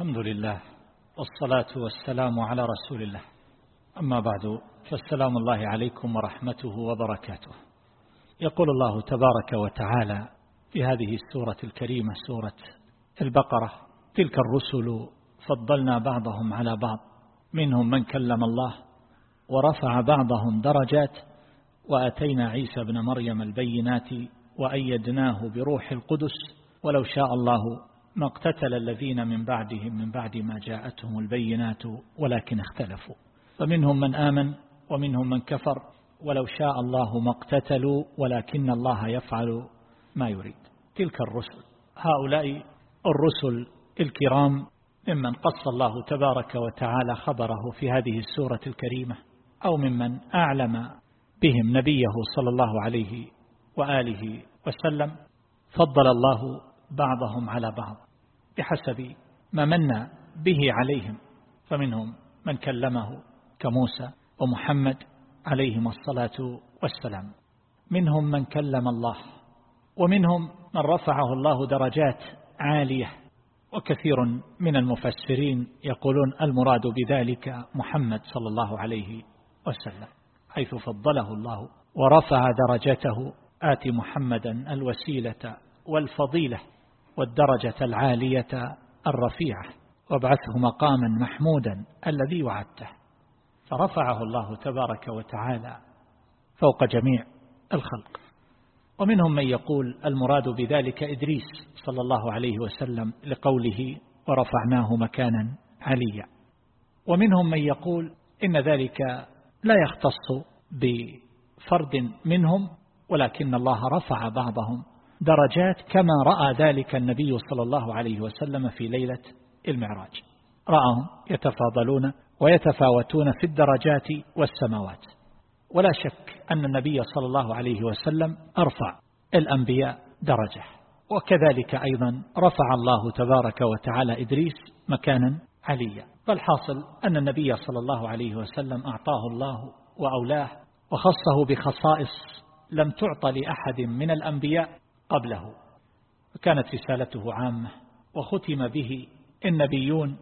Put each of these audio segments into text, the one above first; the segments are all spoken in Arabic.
الحمد لله والصلاة والسلام على رسول الله. أما بعد فالسلام الله عليكم ورحمته وبركاته. يقول الله تبارك وتعالى في هذه السورة الكريمة سورة البقرة تلك الرسل فضلنا بعضهم على بعض منهم من كلم الله ورفع بعضهم درجات وأتينا عيسى بن مريم البينات وأيدناه بروح القدس ولو شاء الله ما اقتتل الذين من بعدهم من بعد ما جاءتهم البينات ولكن اختلفوا. فمنهم من آمن ومنهم من كفر ولو شاء الله ما اقتتلوا ولكن الله يفعل ما يريد. تلك الرسل هؤلاء الرسل الكرام ممن قص الله تبارك وتعالى خبره في هذه السورة الكريمة أو ممن أعلم بهم نبيه صلى الله عليه وآله وسلم. فضل الله بعضهم على بعض بحسب ما من به عليهم. فمنهم من كلمه كموسى ومحمد عليهم الصلاة والسلام. منهم من كلم الله ومنهم من رفعه الله درجات عالية. وكثير من المفسرين يقولون المراد بذلك محمد صلى الله عليه وسلم حيث فضله الله ورفع درجته. آت محمدا الوسيلة والفضيلة. والدرجة العالية الرفيعة وابعثه مقاما محمودا الذي وعدته. فرفعه الله تبارك وتعالى فوق جميع الخلق. ومنهم من يقول المراد بذلك إدريس صلى الله عليه وسلم لقوله ورفعناه مكانا عليا. ومنهم من يقول إن ذلك لا يختص بفرد منهم ولكن الله رفع بعضهم درجات كما رأى ذلك النبي صلى الله عليه وسلم في ليلة المعراج. رأهم يتفاضلون ويتفاوتون في الدرجات والسماوات. ولا شك أن النبي صلى الله عليه وسلم أرفع الأنبياء درجة. وكذلك أيضا رفع الله تبارك وتعالى إدريس مكانا عليا. فالحاصل أن النبي صلى الله عليه وسلم أعطاه الله وأولاه وخصه بخصائص لم تعط لأحد من الأنبياء قبله. وكانت رسالته عامة وختم به النبيون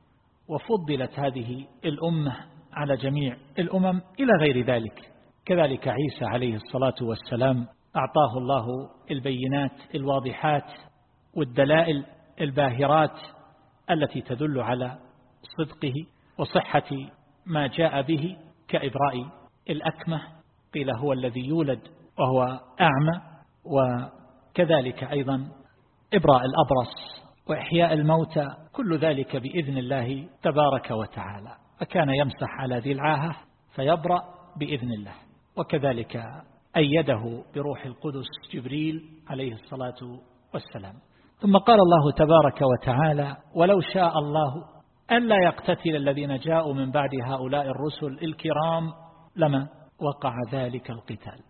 وفضلت هذه الأمة على جميع الأمم إلى غير ذلك. كذلك عيسى عليه الصلاة والسلام أعطاه الله البينات الواضحات والدلائل الباهرات التي تدل على صدقه وصحة ما جاء به كإبراء الأكمة. قيل هو الذي يولد وهو أعمى وكذلك أيضا إبراء الأبرص وإحياء الموتى كل ذلك بإذن الله تبارك وتعالى. فكان يمسح على ذي العاهة فيبرأ بإذن الله. وكذلك أيده بروح القدس جبريل عليه الصلاة والسلام. ثم قال الله تبارك وتعالى ولو شاء الله ألا يقتتل الذين جاءوا من بعد هؤلاء الرسل الكرام لما وقع ذلك القتال.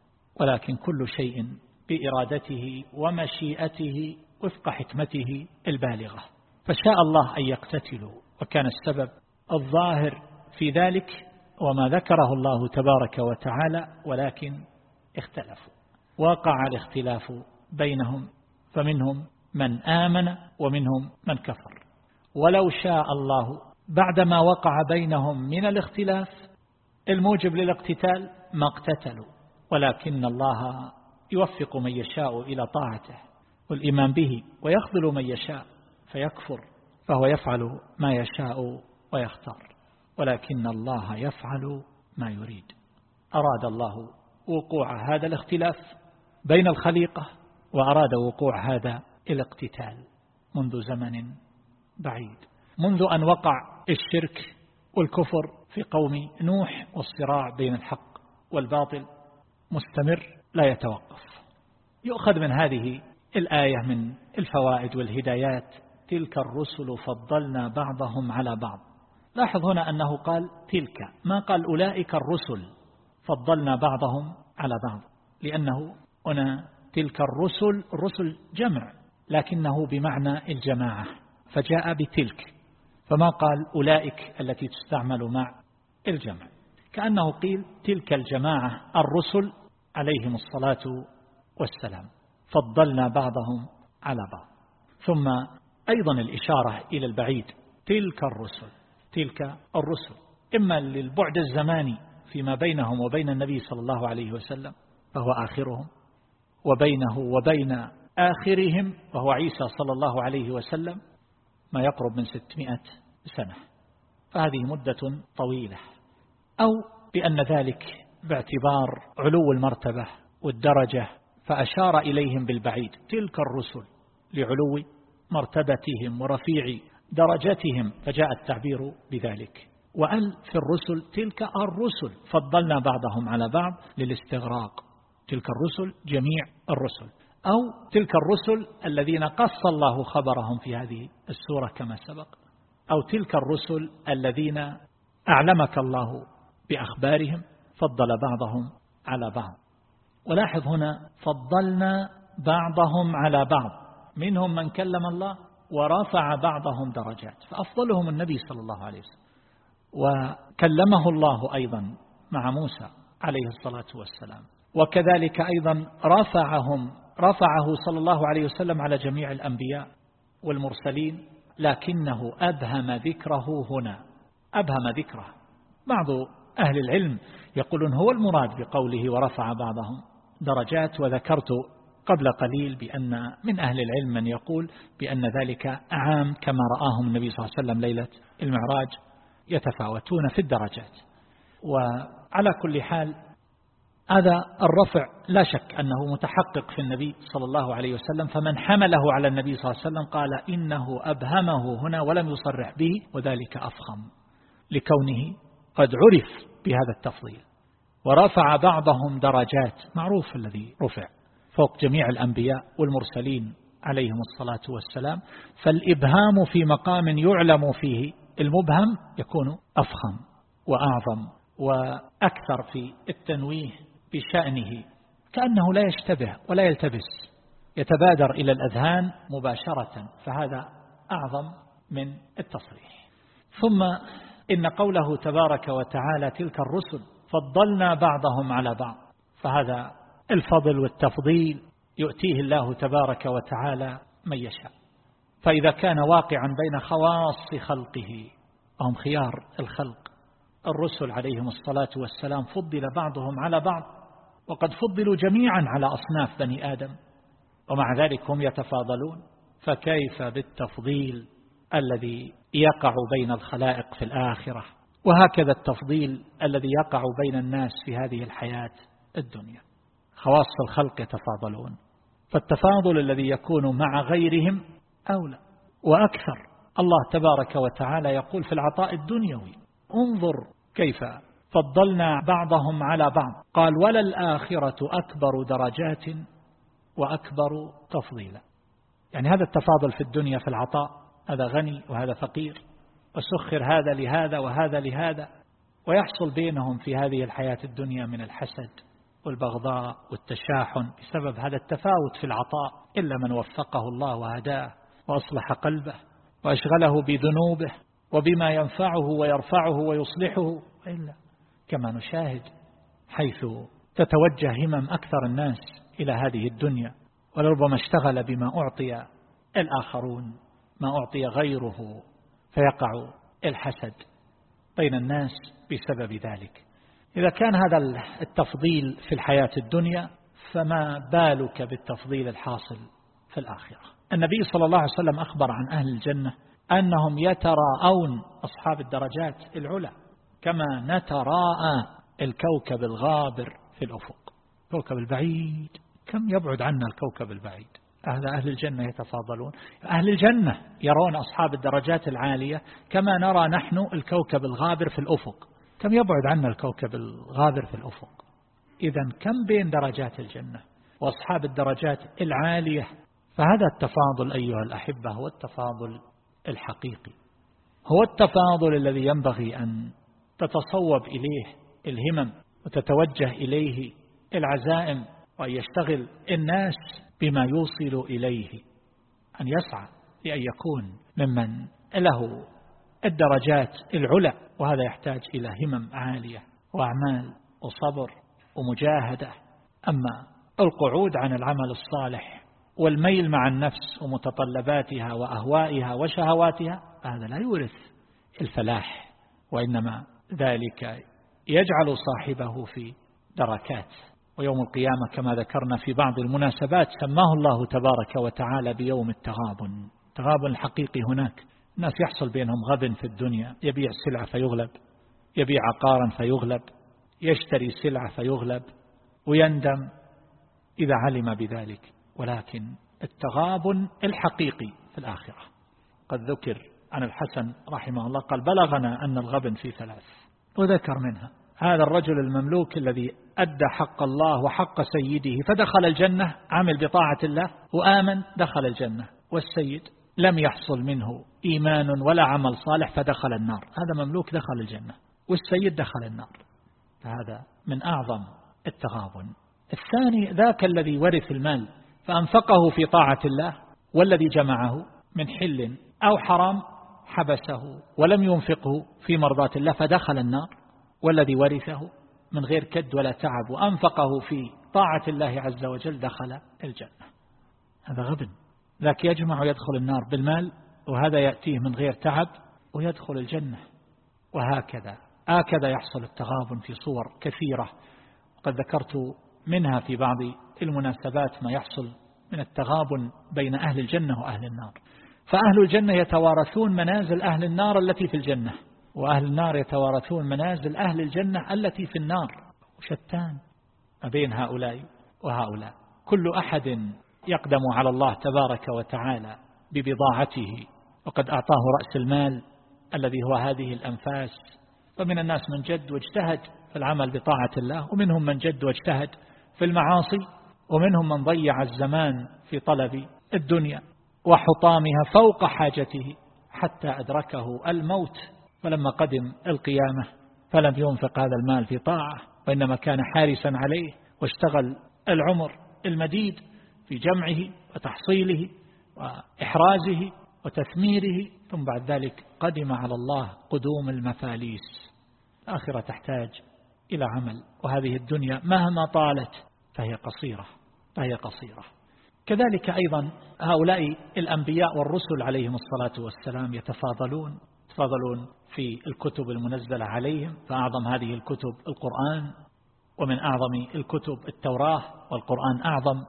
ولكن كل شيء بإرادته ومشيئته وفق حكمته البالغة. فشاء الله أن يقتتلوا وكان السبب الظاهر في ذلك وما ذكره الله تبارك وتعالى ولكن اختلفوا. وقع الاختلاف بينهم فمنهم من آمن ومنهم من كفر. ولو شاء الله بعدما وقع بينهم من الاختلاف الموجب للاقتتال ما اقتتلوا ولكن الله يوفق من يشاء إلى طاعته والإيمان به ويخذل من يشاء فيكفر فهو يفعل ما يشاء ويختار ولكن الله يفعل ما يريد. أراد الله وقوع هذا الاختلاف بين الخليقة وأراد وقوع هذا الاقتتال منذ زمن بعيد. منذ أن وقع الشرك والكفر في قوم نوح والصراع بين الحق والباطل مستمر لا يتوقف. يؤخذ من هذه الآية من الفوائد والهدايات تلك الرسل فضلنا بعضهم على بعض. لاحظ هنا أنه قال تلك ما قال أولئك الرسل فضلنا بعضهم على بعض لأنه هنا تلك الرسل الرسل جمع لكنه بمعنى الجماعة فجاء بتلك. فما قال أولئك التي تستعمل مع الجمع؟ كأنه قيل تلك الجماعة الرسل عليهم الصلاة والسلام. فضلنا بعضهم على بعض. ثم أيضا الإشارة إلى البعيد. تلك الرسل. تلك الرسل. إما للبعد الزماني فيما بينهم وبين النبي صلى الله عليه وسلم فهو آخرهم وبينه وبين آخرهم وهو عيسى صلى الله عليه وسلم ما يقرب من ستمائة سنة. فهذه مدة طويلة. أو بأن ذلك باعتبار علو المرتبة والدرجة فأشار إليهم بالبعيد. تلك الرسل لعلو مرتبتهم ورفيع درجتهم فجاء التعبير بذلك. وأل في الرسل تلك الرسل فضلنا بعضهم على بعض للاستغراق. تلك الرسل جميع الرسل. أو تلك الرسل الذين قص الله خبرهم في هذه السورة كما سبق. أو تلك الرسل الذين أعلمك الله بأخبارهم. فضل بعضهم على بعض. ولاحظ هنا فضلنا بعضهم على بعض. منهم من كلم الله ورفع بعضهم درجات. فأفضلهم النبي صلى الله عليه وسلم. وكلمه الله أيضا مع موسى عليه الصلاة والسلام. وكذلك أيضا رفعهم رفعه صلى الله عليه وسلم على جميع الأنبياء والمرسلين. لكنه أبهم ذكره هنا. أبهم ذكره. بعض أهل العلم يقولون هو المراد بقوله ورفع بعضهم درجات وذكرت قبل قليل بأن من أهل العلم من يقول بأن ذلك عام كما رآهم النبي صلى الله عليه وسلم ليلة المعراج يتفاوتون في الدرجات. وعلى كل حال هذا الرفع لا شك أنه متحقق في النبي صلى الله عليه وسلم فمن حمله على النبي صلى الله عليه وسلم قال إنه أبهمه هنا ولم يصرح به وذلك أفخم لكونه قد عرف بهذا التفضيل ورفع بعضهم درجات معروف الذي رفع فوق جميع الأنبياء والمرسلين عليهم الصلاة والسلام. فالإبهام في مقام يعلم فيه المبهم يكون أفخم وأعظم وأكثر في التنويه بشأنه. كأنه لا يشتبه ولا يلتبس يتبادر إلى الأذهان مباشرة فهذا أعظم من التصريح. ثم إن قوله تبارك وتعالى تلك الرسل فضلنا بعضهم على بعض. فهذا الفضل والتفضيل يؤتيه الله تبارك وتعالى من يشاء. فإذا كان واقعا بين خواص خلقه وهم خيار الخلق الرسل عليهم الصلاة والسلام فضل بعضهم على بعض وقد فضلوا جميعا على أصناف بني آدم ومع ذلك هم يتفاضلون. فكيف بالتفضيل الذي يقع بين الخلائق في الآخرة وهكذا التفضيل الذي يقع بين الناس في هذه الحياة الدنيا. خواص الخلق يتفاضلون فالتفاضل الذي يكون مع غيرهم أولى وأكثر. الله تبارك وتعالى يقول في العطاء الدنيوي انظر كيف فضلنا بعضهم على بعض. قال ولا الآخرة أكبر درجات وأكبر تفضيلا. يعني هذا التفاضل في الدنيا في العطاء هذا غني وهذا فقير وسخر هذا لهذا وهذا لهذا ويحصل بينهم في هذه الحياة الدنيا من الحسد والبغضاء والتشاحن بسبب هذا التفاوت في العطاء إلا من وفقه الله وهداه وأصلح قلبه وأشغله بذنوبه وبما ينفعه ويرفعه ويصلحه إلا كما نشاهد حيث تتوجه همم أكثر الناس إلى هذه الدنيا ولربما اشتغل بما أعطي الآخرون. ما أعطي غيره فيقع الحسد بين الناس بسبب ذلك. إذا كان هذا التفضيل في الحياة الدنيا فما بالك بالتفضيل الحاصل في الآخرة؟ النبي صلى الله عليه وسلم أخبر عن أهل الجنة أنهم يتراءون أصحاب الدرجات العلى كما نتراءى الكوكب الغابر في الأفق. الكوكب البعيد كم يبعد عنا الكوكب البعيد؟ أهل أهل الجنة يتفاضلون. أهل الجنة يرون أصحاب الدرجات العالية كما نرى نحن الكوكب الغابر في الأفق. كم يبعد عنا الكوكب الغابر في الأفق؟ إذا كم بين درجات الجنة وأصحاب الدرجات العالية؟ فهذا التفاضل أيها الأحبة هو التفاضل الحقيقي. هو التفاضل الذي ينبغي أن تتصوب إليه الهمم وتتوجه إليه العزائم وأن يشتغل الناس بما يوصل إليه أن يسعى لأن يكون ممن له الدرجات العلى وهذا يحتاج إلى همم عالية وأعمال وصبر ومجاهدة. أما القعود عن العمل الصالح والميل مع النفس ومتطلباتها وأهوائها وشهواتها هذا لا يورث الفلاح وإنما ذلك يجعل صاحبه في دركات. ويوم القيامة كما ذكرنا في بعض المناسبات سماه الله تبارك وتعالى بيوم التغابن. التغابن الحقيقي هناك. الناس يحصل بينهم غبن في الدنيا. يبيع سلعة فيغلب. يبيع عقارا فيغلب. يشتري سلعة فيغلب. ويندم إذا علم بذلك. ولكن التغابن الحقيقي في الآخرة. قد ذكر عن الحسن رحمه الله قال بلغنا أن الغبن في ثلاث. وذكر منها. هذا الرجل المملوك الذي أدى حق الله وحق سيده فدخل الجنة عمل بطاعة الله وآمن دخل الجنة. والسيد لم يحصل منه إيمان ولا عمل صالح فدخل النار. هذا مملوك دخل الجنة والسيد دخل النار. هذا من أعظم التغابن الثاني ذاك الذي ورث المال فأنفقه في طاعة الله والذي جمعه من حل أو حرام حبسه ولم ينفقه في مرضاة الله فدخل النار. والذي ورثه من غير كد ولا تعب وأنفقه في طاعة الله عز وجل دخل الجنة. هذا غبن. ذاك يجمع ويدخل النار بالمال وهذا يأتيه من غير تعب ويدخل الجنة. وهكذا هكذا يحصل التغابن في صور كثيرة. وقد ذكرت منها في بعض المناسبات ما يحصل من التغابن بين أهل الجنة وأهل النار. فأهل الجنة يتوارثون منازل أهل النار التي في الجنة. وأهل النار يتوارثون منازل أهل الجنة التي في النار. وشتان ما بين هؤلاء وهؤلاء. كل أحد يقدم على الله تبارك وتعالى ببضاعته. وقد أعطاه رأس المال الذي هو هذه الأنفاس. ومن الناس من جد واجتهد في العمل بطاعة الله ومنهم من جد واجتهد في المعاصي ومنهم من ضيع الزمان في طلب الدنيا وحطامها فوق حاجته حتى أدركه الموت. فلما قدم القيامة فلم ينفق هذا المال في طاعة وإنما كان حارسا عليه واشتغل العمر المديد في جمعه وتحصيله وإحرازه وتثميره ثم بعد ذلك قدم على الله قدوم المفاليس. الآخرة تحتاج إلى عمل وهذه الدنيا مهما طالت فهي قصيرة فهي قصيرة. كذلك أيضا هؤلاء الأنبياء والرسل عليهم الصلاة والسلام يتفاضلون يتفاضلون في الكتب المنزلة عليهم فأعظم هذه الكتب القرآن ومن أعظم الكتب التوراة والقرآن أعظم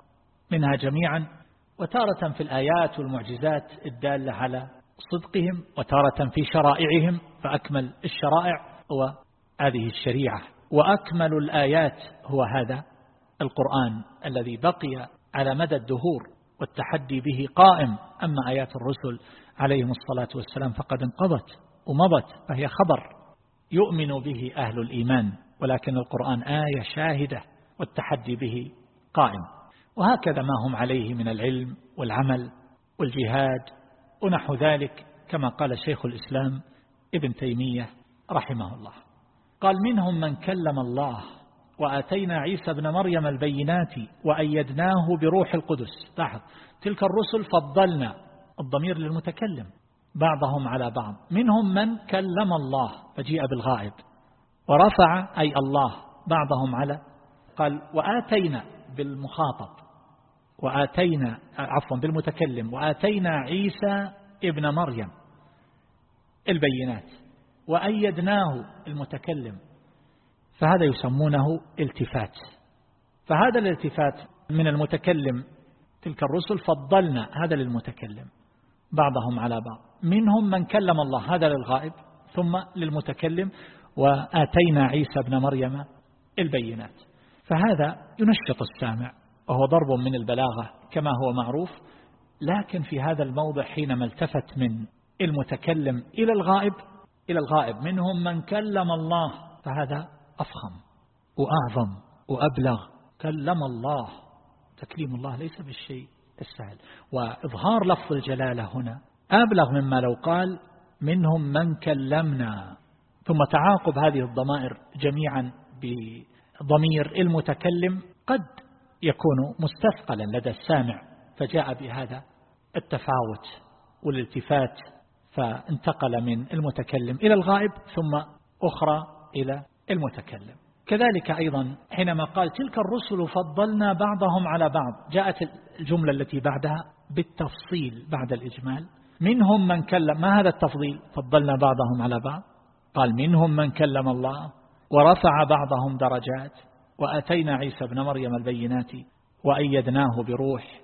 منها جميعا وتارة في الآيات والمعجزات الدالة على صدقهم وتارة في شرائعهم فأكمل الشرائع هو هذه الشريعة. وأكمل الآيات هو هذا القرآن الذي بقي على مدى الدهور. والتحدي به قائم. أما آيات الرسل عليهم الصلاة والسلام فقد انقضت ومضت فهي خبر يؤمن به أهل الإيمان ولكن القرآن آية شاهدة والتحدي به قائم. وهكذا ما هم عليه من العلم والعمل والجهاد ونحو ذلك كما قال شيخ الإسلام ابن تيمية رحمه الله. قال منهم من كلم الله وآتينا عيسى بن مريم البينات وأيدناه بروح القدس. لاحظ تلك الرسل فضلنا الضمير للمتكلم. بعضهم على بعض. منهم من كلم الله فجيء بالغائب ورفع أي الله. بعضهم على قال وآتينا بالمخاطب. وآتينا عفوا بالمتكلم. وآتينا عيسى ابن مريم البينات. وأيدناه المتكلم. فهذا يسمونه التفات. فهذا الالتفات من المتكلم تلك الرسل فضلنا هذا للمتكلم بعضهم على بعض. منهم من كلم الله هذا للغائب ثم للمتكلم وآتينا عيسى ابن مريم البينات. فهذا ينشط السامع وهو ضرب من البلاغة كما هو معروف لكن في هذا الموضع حينما التفت من المتكلم إلى الغائب إلى الغائب منهم من كلم الله فهذا أفخم وأعظم وأبلغ. كلم الله. تكليم الله ليس بالشيء السهل. وإظهار لفظ الجلالة هنا أبلغ مما لو قال منهم من كلمنا. ثم تعاقب هذه الضمائر جميعا بضمير المتكلم قد يكون مستثقلا لدى السامع فجاء بهذا التفاوت والالتفات فانتقل من المتكلم إلى الغائب ثم أخرى إلى المتكلم. كذلك أيضا حينما قال تلك الرسل فضلنا بعضهم على بعض جاءت الجملة التي بعدها بالتفصيل بعد الإجمال. منهم من كلم ما هذا التفضيل؟ فضلنا بعضهم على بعض. قال منهم من كلم الله ورفع بعضهم درجات وأتينا عيسى بن مريم البينات وأيدناه بروح.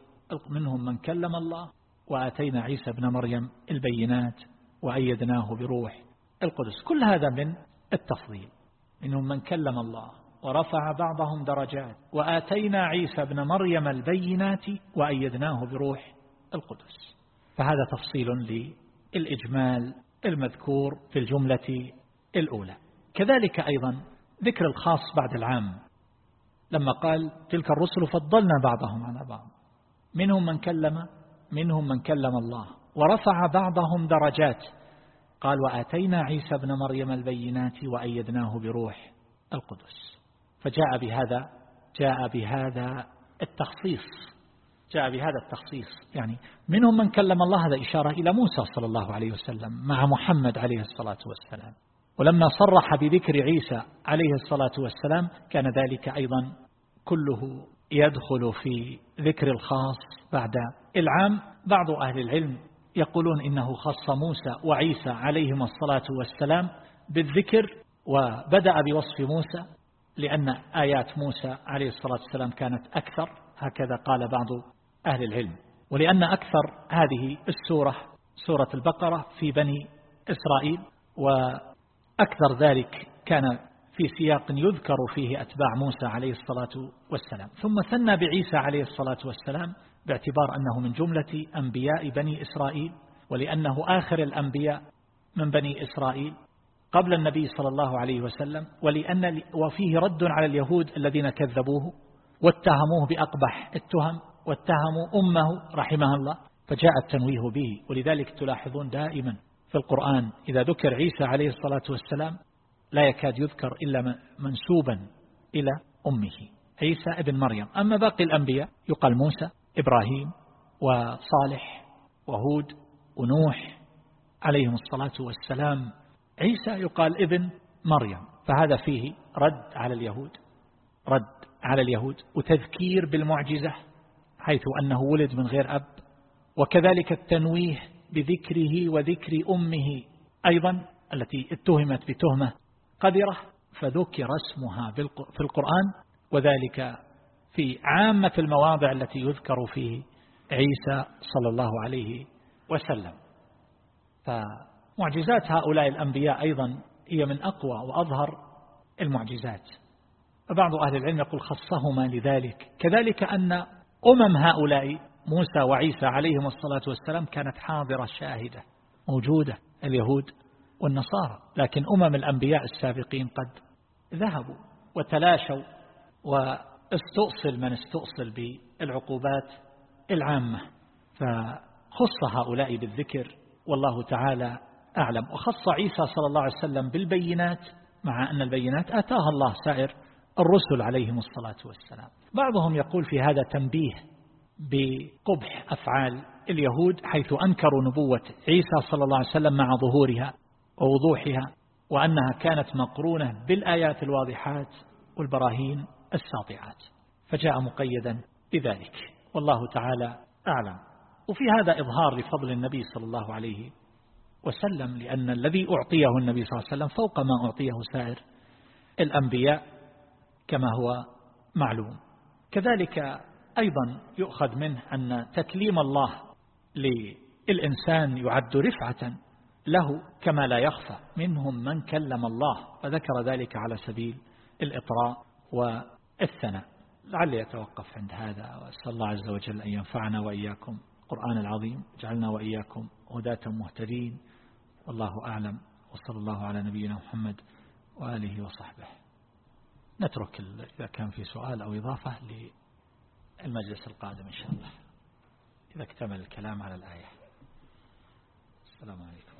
منهم من كلم الله وآتينا عيسى بن مريم البينات وأيدناه بروح. القدس كل هذا من التفضيل. منهم من كلم الله ورفع بعضهم درجات وآتينا عيسى بن مريم البينات وأيدناه بروح القدس. فهذا تفصيل للإجمال المذكور في الجملة الأولى. كذلك أيضا ذكر الخاص بعد العام. لما قال تلك الرسل فضلنا بعضهم على بعض. منهم من كلم منهم من كلم الله ورفع بعضهم درجات قال وآتينا عيسى بن مريم البينات وأيدناه بروح القدس. فجاء بهذا جاء بهذا التخصيص. جاء بهذا التخصيص. يعني منهم من كلم الله هذا إشارة إلى موسى صلى الله عليه وسلم مع محمد عليه الصلاة والسلام. ولما صرح بذكر عيسى عليه الصلاة والسلام كان ذلك أيضا كله يدخل في ذكر الخاص بعد العام. بعض أهل العلم يقولون إنه خص موسى وعيسى عليهما الصلاة والسلام بالذكر وبدأ بوصف موسى لأن آيات موسى عليه الصلاة والسلام كانت أكثر. هكذا قال بعض أهل العلم. ولأن أكثر هذه السورة سورة البقرة في بني إسرائيل وأكثر ذلك كان في سياق يذكر فيه أتباع موسى عليه الصلاة والسلام. ثم ثنى بعيسى عليه الصلاة والسلام باعتبار أنه من جملة أنبياء بني إسرائيل ولأنه آخر الأنبياء من بني إسرائيل قبل النبي صلى الله عليه وسلم ولأن وفيه رد على اليهود الذين كذبوه واتهموه بأقبح التهم واتهموا أمه رحمها الله فجاء التنويه به. ولذلك تلاحظون دائما في القرآن إذا ذكر عيسى عليه الصلاة والسلام لا يكاد يذكر إلا منسوبا إلى أمه عيسى ابن مريم. أما باقي الأنبياء يقال موسى إبراهيم وصالح وهود ونوح عليهم الصلاة والسلام. عيسى يقال ابن مريم. فهذا فيه رد على اليهود رد على اليهود وتذكير بالمعجزة حيث أنه ولد من غير أب. وكذلك التنويه بذكره وذكر أمه أيضا التي اتهمت بتهمة قذرة فذكر اسمها في القرآن وذلك في عامة المواضع التي يذكر فيه عيسى صلى الله عليه وسلم. فمعجزات هؤلاء الأنبياء أيضا هي من أقوى وأظهر المعجزات. فبعض أهل العلم يقول خصهما لذلك. كذلك أن أمم هؤلاء موسى وعيسى عليهم الصلاة والسلام كانت حاضرة شاهدة موجودة اليهود والنصارى لكن أمم الأنبياء السابقين قد ذهبوا وتلاشوا واستؤصل من استؤصل بالعقوبات العامة. فخص هؤلاء بالذكر والله تعالى أعلم. وخص عيسى صلى الله عليه وسلم بالبينات مع أن البينات آتاها الله سائر الرسل عليهم الصلاة والسلام. بعضهم يقول في هذا تنبيه بقبح أفعال اليهود حيث أنكروا نبوة عيسى صلى الله عليه وسلم مع ظهورها. ووضوحها وأنها كانت مقرونة بالآيات الواضحات والبراهين الساطعات. فجاء مقيدا بذلك. والله تعالى أعلم. وفي هذا إظهار لفضل النبي صلى الله عليه وسلم لأن الذي أعطيه النبي صلى الله عليه وسلم فوق ما أعطيه سائر الأنبياء كما هو معلوم. كذلك أيضا يؤخذ منه أن تكليم الله للإنسان يعد رفعة له كما لا يخفى. منهم من كلم الله فذكر ذلك على سبيل الإطراء والثناء. لعلي أتوقف عند هذا. وأسأل الله عز وجل أن ينفعنا وإياكم. القرآن العظيم جعلنا وإياكم هداة مهتدين. والله أعلم. وصلى الله على نبينا محمد وآله وصحبه. نترك إذا كان في سؤال أو إضافة للمجلس القادم إن شاء الله. إذا اكتمل الكلام على الآية. السلام عليكم.